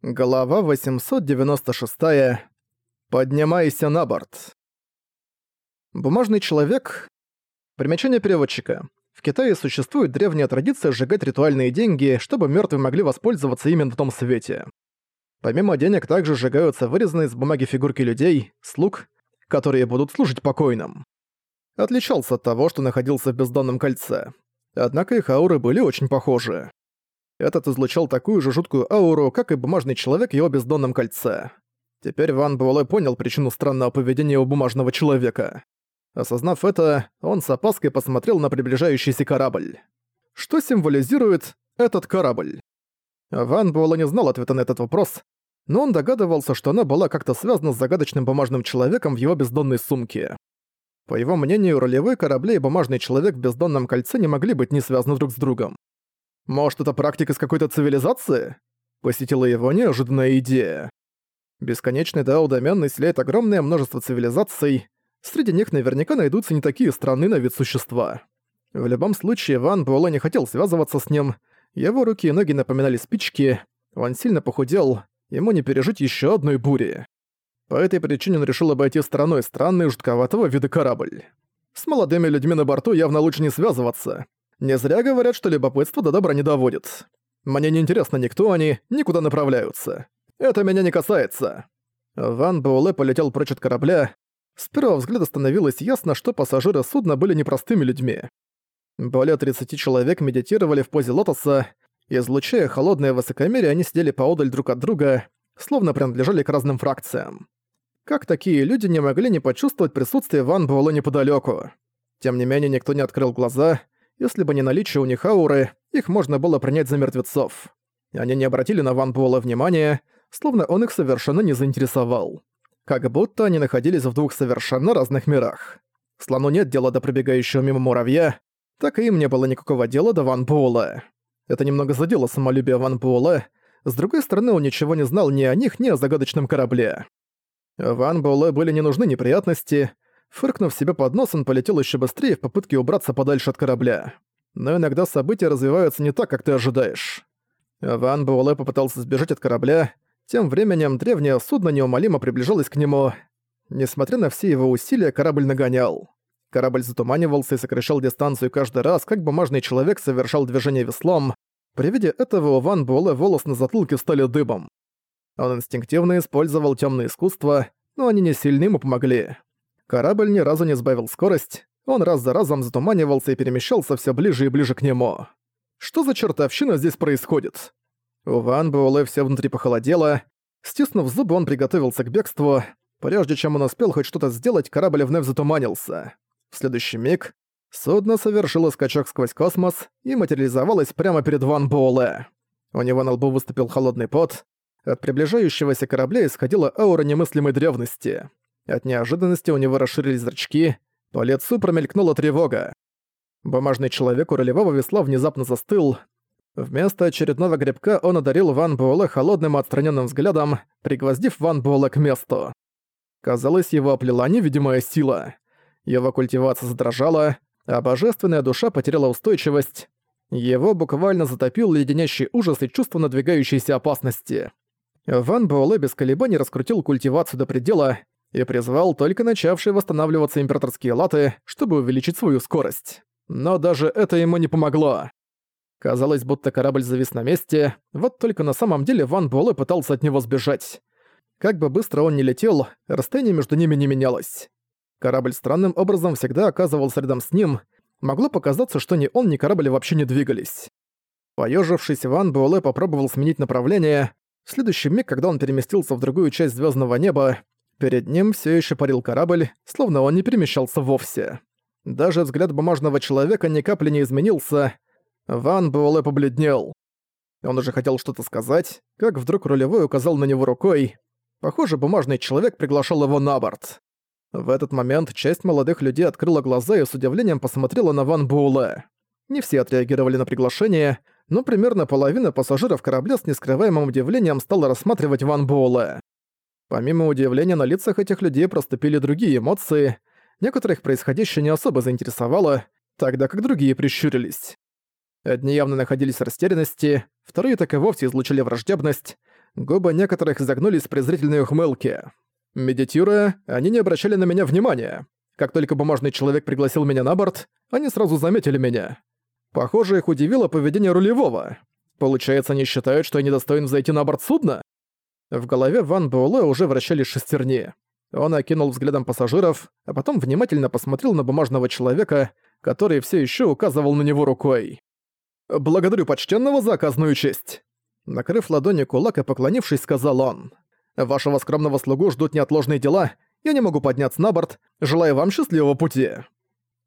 Глава 896. Поднимайся на борт. Бумажный человек. Примечание переводчика. В Китае существует древняя традиция сжигать ритуальные деньги, чтобы мертвые могли воспользоваться ими на том свете. Помимо денег также сжигаются вырезанные из бумаги фигурки людей, слуг, которые будут служить покойным. Отличался от того, что находился в бездонном кольце. Однако их ауры были очень похожи. Этот излучал такую же жуткую ауру, как и бумажный человек в его бездонном кольце. Теперь Ван Буэлэ понял причину странного поведения у бумажного человека. Осознав это, он с опаской посмотрел на приближающийся корабль. Что символизирует этот корабль? Ван Буэлэ не знал ответа на этот вопрос, но он догадывался, что она была как-то связана с загадочным бумажным человеком в его бездонной сумке. По его мнению, ролевой корабли и бумажный человек в бездонном кольце не могли быть не связаны друг с другом. Может, это практика с какой-то цивилизации? Посетила его неожиданная идея. Бесконечный дао-домен населяет огромное множество цивилизаций. Среди них наверняка найдутся не такие странные на вид существа. В любом случае, Ван Буэлэ не хотел связываться с ним. Его руки и ноги напоминали спички. Он сильно похудел, ему не пережить еще одной бури. По этой причине он решил обойти стороной странный жутковатого вида корабль. С молодыми людьми на борту явно лучше не связываться. Не зря говорят, что любопытство до добра не доводит. Мне не интересно ни кто они, ни куда направляются. Это меня не касается. Ван Буэлэ полетел прочь от корабля. С первого взгляда становилось ясно, что пассажиры судна были непростыми людьми. Более 30 человек медитировали в позе лотоса, излучая холодное высокомерие, они сидели поодаль друг от друга, словно принадлежали к разным фракциям. Как такие люди не могли не почувствовать присутствие Ван Буэлэ неподалеку? Тем не менее, никто не открыл глаза, если бы не наличие у них ауры, их можно было принять за мертвецов. Они не обратили на Ван Буэлла внимания, словно он их совершенно не заинтересовал. Как будто они находились в двух совершенно разных мирах. Слону нет дела до пробегающего мимо муравья, так и им не было никакого дела до Ван Буэлла. Это немного задело самолюбие Ван Буэлла, с другой стороны, он ничего не знал ни о них, ни о загадочном корабле. Ван Буэлэ были не нужны неприятности, Фыркнув себе под нос, он полетел еще быстрее в попытке убраться подальше от корабля. Но иногда события развиваются не так, как ты ожидаешь. Ван Буэлэ попытался сбежать от корабля, тем временем древнее судно неумолимо приближалось к нему. Несмотря на все его усилия, корабль нагонял. Корабль затуманивался и сокращал дистанцию каждый раз, как бумажный человек совершал движение веслом. При виде этого у Ван Буэлэ волос на затылке стали дыбом. Он инстинктивно использовал темное искусство, но они не сильно ему помогли. Корабль ни разу не сбавил скорость, он раз за разом затуманивался и перемещался все ближе и ближе к нему. Что за чертовщина здесь происходит? У Ван Буэлэ все внутри похолодело. Стиснув зубы, он приготовился к бегству. Прежде чем он успел хоть что-то сделать, корабль вновь затуманился. В следующий миг судно совершило скачок сквозь космос и материализовалось прямо перед Ван Буэлэ. У него на лбу выступил холодный пот. От приближающегося корабля исходила аура немыслимой древности. От неожиданности у него расширились зрачки, по лицу промелькнула тревога. Бумажный человек у ролевого весла внезапно застыл. Вместо очередного грибка он одарил Ван Буэлэ холодным отстраненным взглядом, пригвоздив Ван Буэлэ к месту. Казалось, его оплела невидимая сила. Его культивация задрожала, а божественная душа потеряла устойчивость. Его буквально затопил леденящий ужас и чувство надвигающейся опасности. Ван Буэлэ без колебаний раскрутил культивацию до предела, и призвал только начавшие восстанавливаться императорские латы, чтобы увеличить свою скорость. Но даже это ему не помогло. Казалось, будто корабль завис на месте, вот только на самом деле Ван Буэлэ пытался от него сбежать. Как бы быстро он ни летел, расстояние между ними не менялось. Корабль странным образом всегда оказывался рядом с ним, могло показаться, что ни он, ни корабль вообще не двигались. Поёжившись, Ван Буэлэ попробовал сменить направление. В следующий миг, когда он переместился в другую часть звездного неба, Перед ним все еще парил корабль, словно он не перемещался вовсе. Даже взгляд бумажного человека ни капли не изменился. Ван Буэлэ побледнел. Он уже хотел что-то сказать, как вдруг рулевой указал на него рукой. Похоже, бумажный человек приглашал его на борт. В этот момент часть молодых людей открыла глаза и с удивлением посмотрела на Ван Буэлэ. Не все отреагировали на приглашение, но примерно половина пассажиров корабля с нескрываемым удивлением стала рассматривать Ван Буэлэ. Помимо удивления на лицах этих людей проступили другие эмоции, некоторых происходящее не особо заинтересовало, тогда как другие прищурились. Одни явно находились в растерянности, вторые так и вовсе излучили враждебность, Губы некоторых изогнулись в презрительной ухмылке. Медитируя, они не обращали на меня внимания. Как только бумажный человек пригласил меня на борт, они сразу заметили меня. Похоже, их удивило поведение рулевого. Получается, они считают, что я недостоин зайти на борт судна? В голове Ван Буэлэ уже вращались шестерни. Он окинул взглядом пассажиров, а потом внимательно посмотрел на бумажного человека, который все еще указывал на него рукой. «Благодарю почтенного за оказанную честь!» Накрыв ладони кулак и поклонившись, сказал он. «Вашего скромного слугу ждут неотложные дела, я не могу подняться на борт. Желаю вам счастливого пути».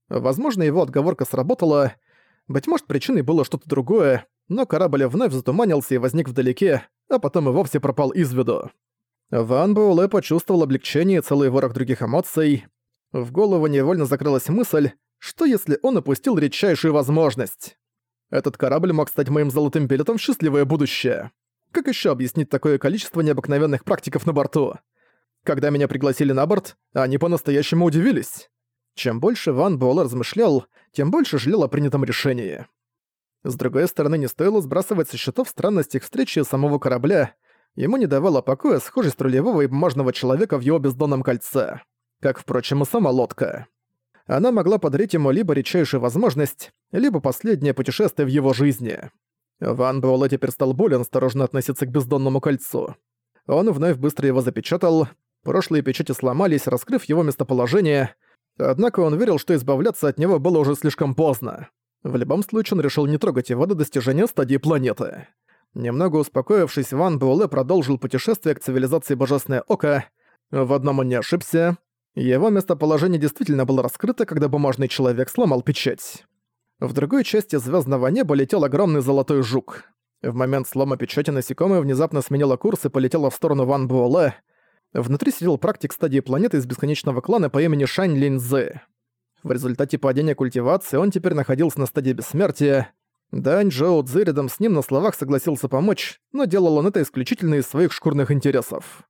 Возможно, его отговорка сработала. Быть может, причиной было что-то другое, но корабль вновь затуманился и возник вдалеке, а потом и вовсе пропал из виду. Ван Буэлэ почувствовал облегчение и целый ворох других эмоций. В голову невольно закрылась мысль, что если он упустил редчайшую возможность? Этот корабль мог стать моим золотым билетом в счастливое будущее. Как еще объяснить такое количество необыкновенных практиков на борту? Когда меня пригласили на борт, они по-настоящему удивились. Чем больше Ван Буэлэ размышлял, тем больше жалел о принятом решении. С другой стороны, не стоило сбрасывать со счетов странность их встречи самого корабля, ему не давала покоя схожесть рулевого и бумажного человека в его бездонном кольце. Как, впрочем, и сама лодка. Она могла подарить ему либо редчайшую возможность, либо последнее путешествие в его жизни. Ван Буэлэ теперь стал более осторожно относиться к бездонному кольцу. Он вновь быстро его запечатал, прошлые печати сломались, раскрыв его местоположение, однако он верил, что избавляться от него было уже слишком поздно. В любом случае он решил не трогать его до достижения стадии планеты. Немного успокоившись, Ван Буэлэ продолжил путешествие к цивилизации Божественное Око. В одном он не ошибся. Его местоположение действительно было раскрыто, когда бумажный человек сломал печать. В другой части звездного неба летел огромный золотой жук. В момент слома печати насекомое внезапно сменило курс и полетело в сторону Ван Буэлэ. Внутри сидел практик стадии планеты из бесконечного клана по имени Шань Линзы. В результате падения культивации он теперь находился на стадии бессмертия. Дань Джоу Цзи рядом с ним на словах согласился помочь, но делал он это исключительно из своих шкурных интересов.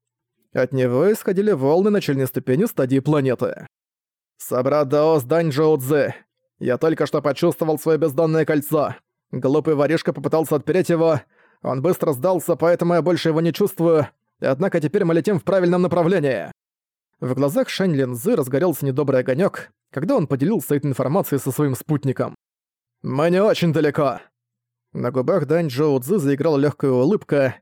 От него исходили волны начальной ступени стадии планеты. «Собрат Даос Дань Джоу Цзи, я только что почувствовал свое бездонное кольцо. Глупый воришка попытался отпереть его, он быстро сдался, поэтому я больше его не чувствую, однако теперь мы летим в правильном направлении». В глазах Шань Линзы разгорелся недобрый огонек, когда он поделился этой информацией со своим спутником. «Мы не очень далеко!» На губах Дань Джоу Цзы заиграла легкая улыбка.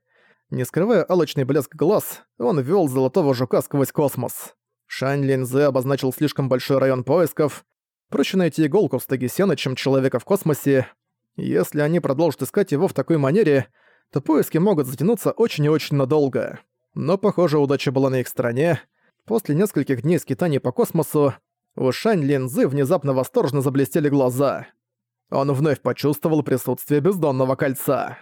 Не скрывая алочный блеск глаз, он вел золотого жука сквозь космос. Шань Линзы обозначил слишком большой район поисков. Проще найти иголку в стоге сена, чем человека в космосе. Если они продолжат искать его в такой манере, то поиски могут затянуться очень и очень надолго. Но, похоже, удача была на их стороне. После нескольких дней скитаний по космосу, у Шань Линзы внезапно восторженно заблестели глаза. Он вновь почувствовал присутствие бездонного кольца.